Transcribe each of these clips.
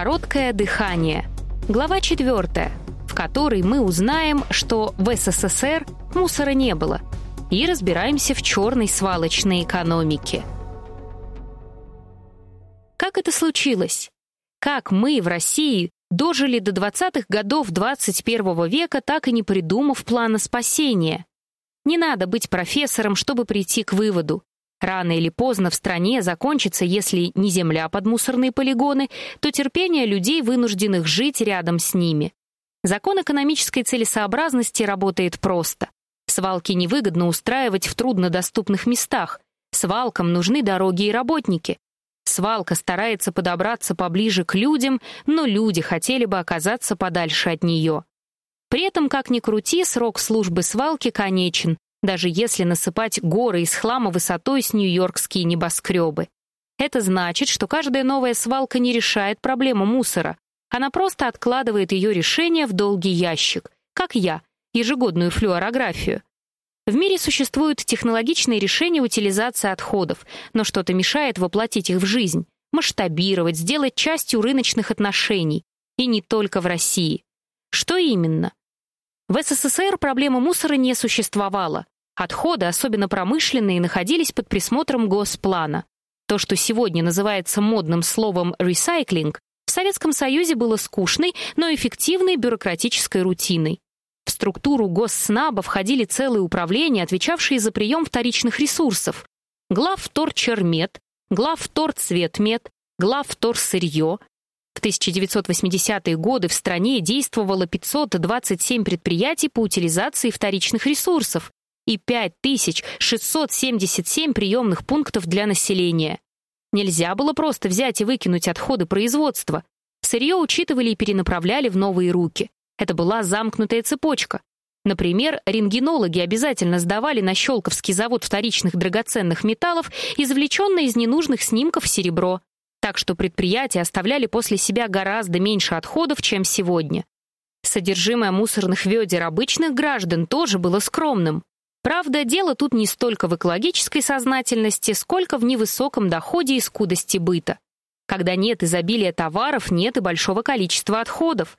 Короткое дыхание. Глава 4, в которой мы узнаем, что в СССР мусора не было, и разбираемся в черной свалочной экономике. Как это случилось? Как мы в России дожили до 20-х годов 21 века, так и не придумав плана спасения? Не надо быть профессором, чтобы прийти к выводу. Рано или поздно в стране закончится, если не земля под мусорные полигоны, то терпение людей, вынужденных жить рядом с ними. Закон экономической целесообразности работает просто. Свалки невыгодно устраивать в труднодоступных местах. Свалкам нужны дороги и работники. Свалка старается подобраться поближе к людям, но люди хотели бы оказаться подальше от нее. При этом, как ни крути, срок службы свалки конечен, даже если насыпать горы из хлама высотой с нью-йоркские небоскребы. Это значит, что каждая новая свалка не решает проблему мусора. Она просто откладывает ее решение в долгий ящик, как я, ежегодную флюорографию. В мире существуют технологичные решения утилизации отходов, но что-то мешает воплотить их в жизнь, масштабировать, сделать частью рыночных отношений. И не только в России. Что именно? В СССР проблема мусора не существовало. Отходы, особенно промышленные, находились под присмотром Госплана. То, что сегодня называется модным словом «ресайклинг», в Советском Союзе было скучной, но эффективной бюрократической рутиной. В структуру госснаба входили целые управления, отвечавшие за прием вторичных ресурсов. Главвторчермет, главвторцветмет, главвторсырье, в 1980-е годы в стране действовало 527 предприятий по утилизации вторичных ресурсов и 5677 приемных пунктов для населения. Нельзя было просто взять и выкинуть отходы производства. Сырье учитывали и перенаправляли в новые руки. Это была замкнутая цепочка. Например, рентгенологи обязательно сдавали на Щелковский завод вторичных драгоценных металлов извлеченное из ненужных снимков серебро, так что предприятия оставляли после себя гораздо меньше отходов, чем сегодня. Содержимое мусорных ведер обычных граждан тоже было скромным. Правда, дело тут не столько в экологической сознательности, сколько в невысоком доходе и скудости быта. Когда нет изобилия товаров, нет и большого количества отходов.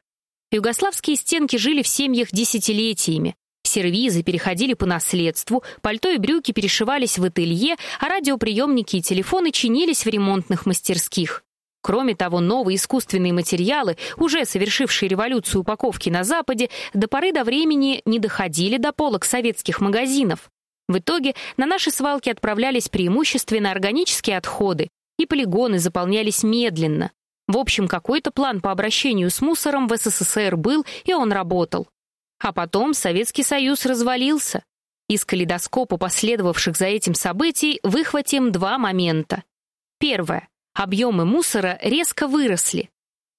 Югославские стенки жили в семьях десятилетиями, Сервизы переходили по наследству, пальто и брюки перешивались в ателье, а радиоприемники и телефоны чинились в ремонтных мастерских. Кроме того, новые искусственные материалы, уже совершившие революцию упаковки на Западе, до поры до времени не доходили до полок советских магазинов. В итоге на наши свалки отправлялись преимущественно органические отходы, и полигоны заполнялись медленно. В общем, какой-то план по обращению с мусором в СССР был, и он работал. А потом Советский Союз развалился. Из калейдоскопа последовавших за этим событий выхватим два момента. Первое. Объемы мусора резко выросли.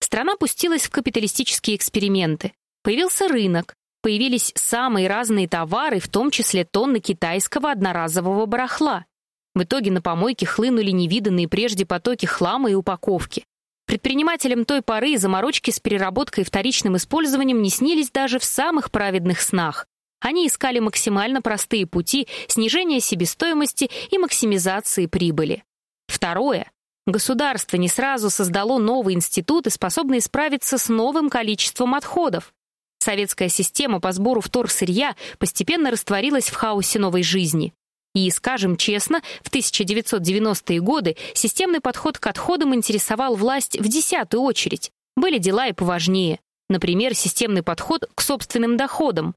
Страна пустилась в капиталистические эксперименты. Появился рынок, появились самые разные товары, в том числе тонны китайского одноразового барахла. В итоге на помойке хлынули невиданные прежде потоки хлама и упаковки. Предпринимателям той поры заморочки с переработкой и вторичным использованием не снились даже в самых праведных снах. Они искали максимально простые пути снижения себестоимости и максимизации прибыли. Второе. Государство не сразу создало новые институты, способные справиться с новым количеством отходов. Советская система по сбору вторсырья постепенно растворилась в хаосе новой жизни. И, скажем честно, в 1990-е годы системный подход к отходам интересовал власть в десятую очередь. Были дела и поважнее. Например, системный подход к собственным доходам.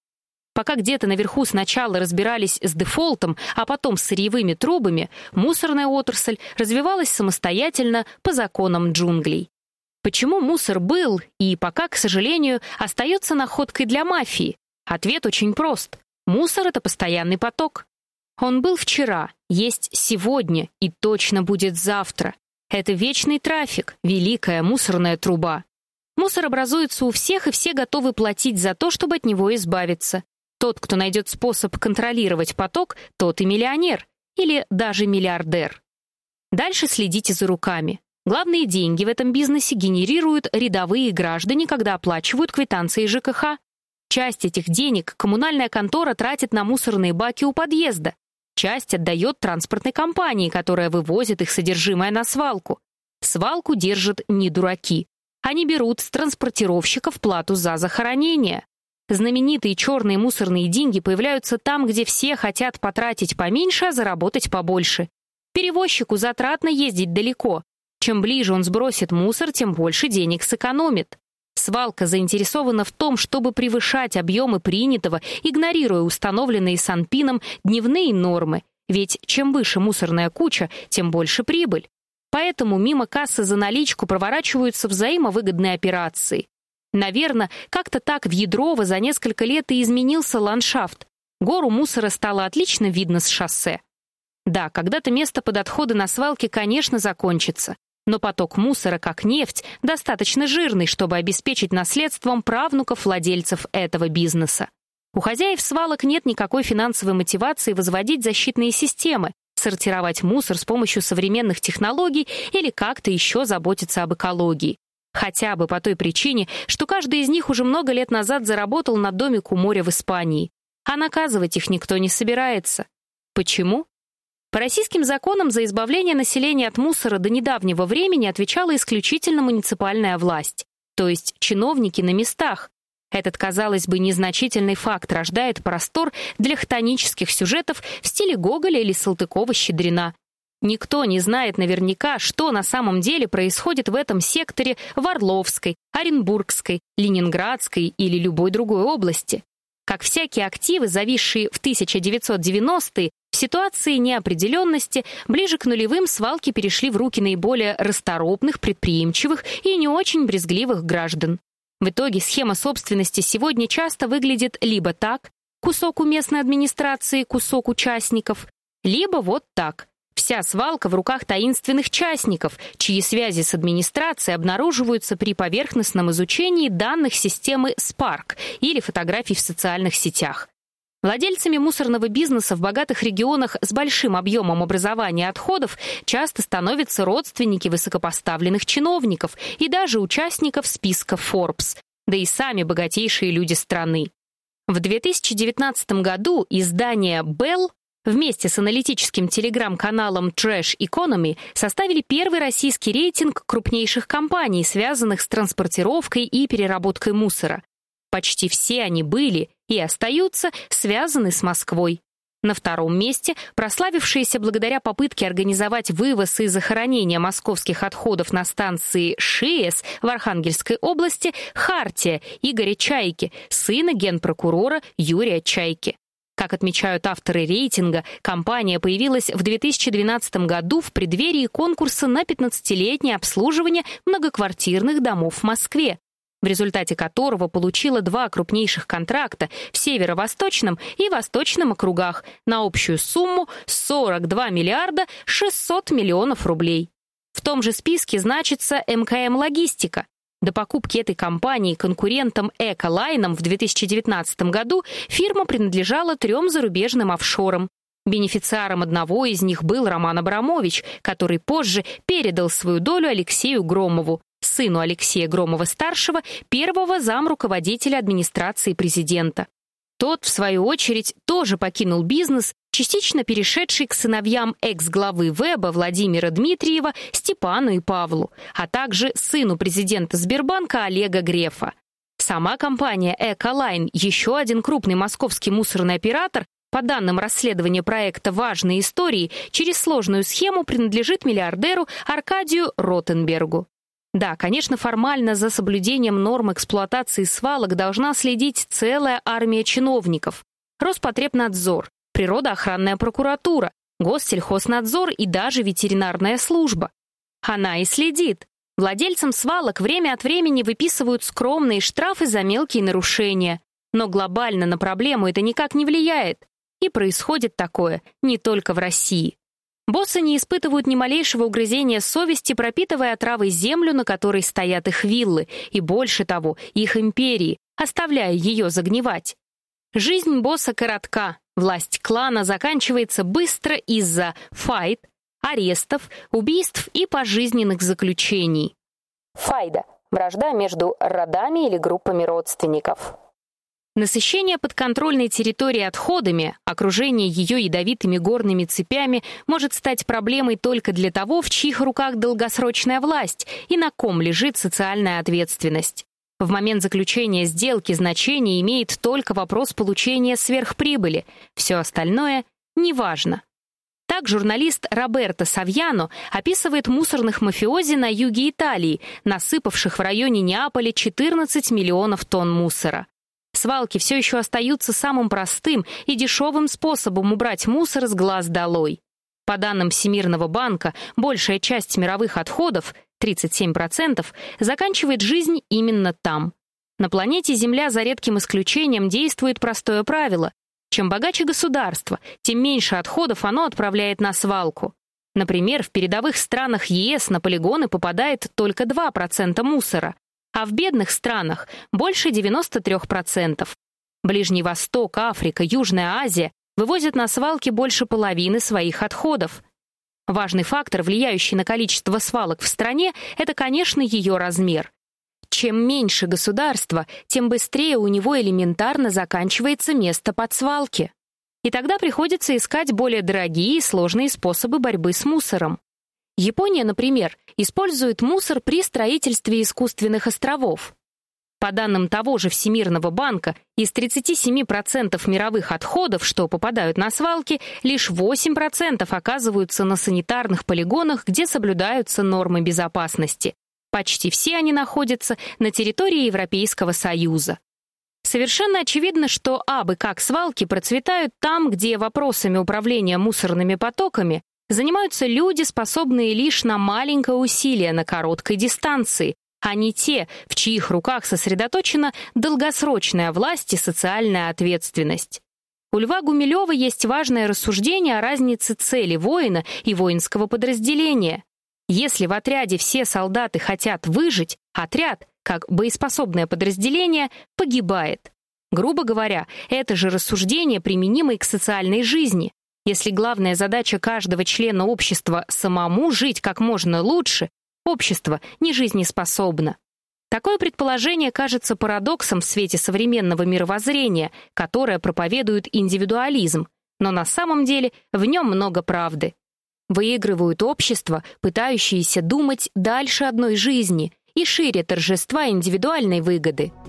Пока где-то наверху сначала разбирались с дефолтом, а потом с сырьевыми трубами, мусорная отрасль развивалась самостоятельно по законам джунглей. Почему мусор был и пока, к сожалению, остается находкой для мафии? Ответ очень прост. Мусор — это постоянный поток. Он был вчера, есть сегодня и точно будет завтра. Это вечный трафик, великая мусорная труба. Мусор образуется у всех, и все готовы платить за то, чтобы от него избавиться. Тот, кто найдет способ контролировать поток, тот и миллионер. Или даже миллиардер. Дальше следите за руками. Главные деньги в этом бизнесе генерируют рядовые граждане, когда оплачивают квитанции ЖКХ. Часть этих денег коммунальная контора тратит на мусорные баки у подъезда. Часть отдает транспортной компании, которая вывозит их содержимое на свалку. Свалку держат не дураки. Они берут с транспортировщиков плату за захоронение. Знаменитые черные мусорные деньги появляются там, где все хотят потратить поменьше, а заработать побольше. Перевозчику затратно ездить далеко. Чем ближе он сбросит мусор, тем больше денег сэкономит. Свалка заинтересована в том, чтобы превышать объемы принятого, игнорируя установленные Санпином дневные нормы, ведь чем выше мусорная куча, тем больше прибыль. Поэтому мимо кассы за наличку проворачиваются взаимовыгодные операции. Наверное, как-то так в Ядрово за несколько лет и изменился ландшафт. Гору мусора стало отлично видно с шоссе. Да, когда-то место под отходы на свалке, конечно, закончится. Но поток мусора, как нефть, достаточно жирный, чтобы обеспечить наследством правнуков владельцев этого бизнеса. У хозяев свалок нет никакой финансовой мотивации возводить защитные системы, сортировать мусор с помощью современных технологий или как-то еще заботиться об экологии. Хотя бы по той причине, что каждый из них уже много лет назад заработал на домик у моря в Испании. А наказывать их никто не собирается. Почему? По российским законам за избавление населения от мусора до недавнего времени отвечала исключительно муниципальная власть, то есть чиновники на местах. Этот, казалось бы, незначительный факт рождает простор для хтонических сюжетов в стиле Гоголя или Салтыкова-Щедрина. Никто не знает наверняка, что на самом деле происходит в этом секторе в Орловской, Оренбургской, Ленинградской или любой другой области. Как всякие активы, зависшие в 1990-е, в ситуации неопределенности ближе к нулевым свалки перешли в руки наиболее расторопных, предприимчивых и не очень брезгливых граждан. В итоге схема собственности сегодня часто выглядит либо так, кусок у местной администрации, кусок участников, либо вот так. Вся свалка в руках таинственных частников, чьи связи с администрацией обнаруживаются при поверхностном изучении данных системы Spark или фотографий в социальных сетях. Владельцами мусорного бизнеса в богатых регионах с большим объемом образования отходов часто становятся родственники высокопоставленных чиновников и даже участников списка Forbes, да и сами богатейшие люди страны. В 2019 году издание Bell вместе с аналитическим телеграм-каналом Trash Economy составили первый российский рейтинг крупнейших компаний, связанных с транспортировкой и переработкой мусора. Почти все они были и остаются связаны с Москвой. На втором месте прославившиеся благодаря попытке организовать вывоз и захоронение московских отходов на станции ШИЭС в Архангельской области Хартия Игоря Чайки, сына генпрокурора Юрия Чайки. Как отмечают авторы рейтинга, компания появилась в 2012 году в преддверии конкурса на 15-летнее обслуживание многоквартирных домов в Москве, в результате которого получила два крупнейших контракта в Северо-Восточном и Восточном округах на общую сумму 42 миллиарда 600 миллионов рублей. В том же списке значится МКМ «Логистика». До покупки этой компании конкурентом «Эколайном» в 2019 году фирма принадлежала трем зарубежным офшорам. Бенефициаром одного из них был Роман Абрамович, который позже передал свою долю Алексею Громову, сыну Алексея Громова-старшего, первого замруководителя администрации президента. Тот, в свою очередь, тоже покинул бизнес, частично перешедший к сыновьям экс-главы Веба Владимира Дмитриева, Степану и Павлу, а также сыну президента Сбербанка Олега Грефа. Сама компания «Эколайн», еще один крупный московский мусорный оператор, по данным расследования проекта «Важные истории», через сложную схему принадлежит миллиардеру Аркадию Ротенбергу. Да, конечно, формально за соблюдением норм эксплуатации свалок должна следить целая армия чиновников. Роспотребнадзор, природоохранная прокуратура, госсельхознадзор и даже ветеринарная служба. Она и следит. Владельцам свалок время от времени выписывают скромные штрафы за мелкие нарушения. Но глобально на проблему это никак не влияет. И происходит такое не только в России. Боссы не испытывают ни малейшего угрызения совести, пропитывая отравой землю, на которой стоят их виллы, и больше того, их империи, оставляя ее загнивать. Жизнь босса коротка, власть клана заканчивается быстро из-за файт, арестов, убийств и пожизненных заключений. Файда – вражда между родами или группами родственников. Насыщение подконтрольной территории отходами, окружение ее ядовитыми горными цепями может стать проблемой только для того, в чьих руках долгосрочная власть и на ком лежит социальная ответственность. В момент заключения сделки значение имеет только вопрос получения сверхприбыли, все остальное неважно. Так журналист Роберто Савьяно описывает мусорных мафиози на юге Италии, насыпавших в районе Неаполя 14 миллионов тонн мусора. Свалки все еще остаются самым простым и дешевым способом убрать мусор с глаз долой. По данным Всемирного банка, большая часть мировых отходов, 37%, заканчивает жизнь именно там. На планете Земля за редким исключением действует простое правило. Чем богаче государство, тем меньше отходов оно отправляет на свалку. Например, в передовых странах ЕС на полигоны попадает только 2% мусора, а в бедных странах больше 93%. Ближний Восток, Африка, Южная Азия вывозят на свалки больше половины своих отходов. Важный фактор, влияющий на количество свалок в стране, это, конечно, ее размер. Чем меньше государство, тем быстрее у него элементарно заканчивается место под свалки. И тогда приходится искать более дорогие и сложные способы борьбы с мусором. Япония, например, использует мусор при строительстве искусственных островов. По данным того же Всемирного банка, из 37% мировых отходов, что попадают на свалки, лишь 8% оказываются на санитарных полигонах, где соблюдаются нормы безопасности. Почти все они находятся на территории Европейского Союза. Совершенно очевидно, что абы как свалки процветают там, где вопросами управления мусорными потоками занимаются люди, способные лишь на маленькое усилие на короткой дистанции, а не те, в чьих руках сосредоточена долгосрочная власть и социальная ответственность. У Льва Гумилева есть важное рассуждение о разнице цели воина и воинского подразделения. Если в отряде все солдаты хотят выжить, отряд, как боеспособное подразделение, погибает. Грубо говоря, это же рассуждение применимо и к социальной жизни. Если главная задача каждого члена общества самому жить как можно лучше, общество не жизнеспособно. Такое предположение кажется парадоксом в свете современного мировоззрения, которое проповедует индивидуализм, но на самом деле в нем много правды. Выигрывают общества, пытающиеся думать дальше одной жизни и шире торжества индивидуальной выгоды –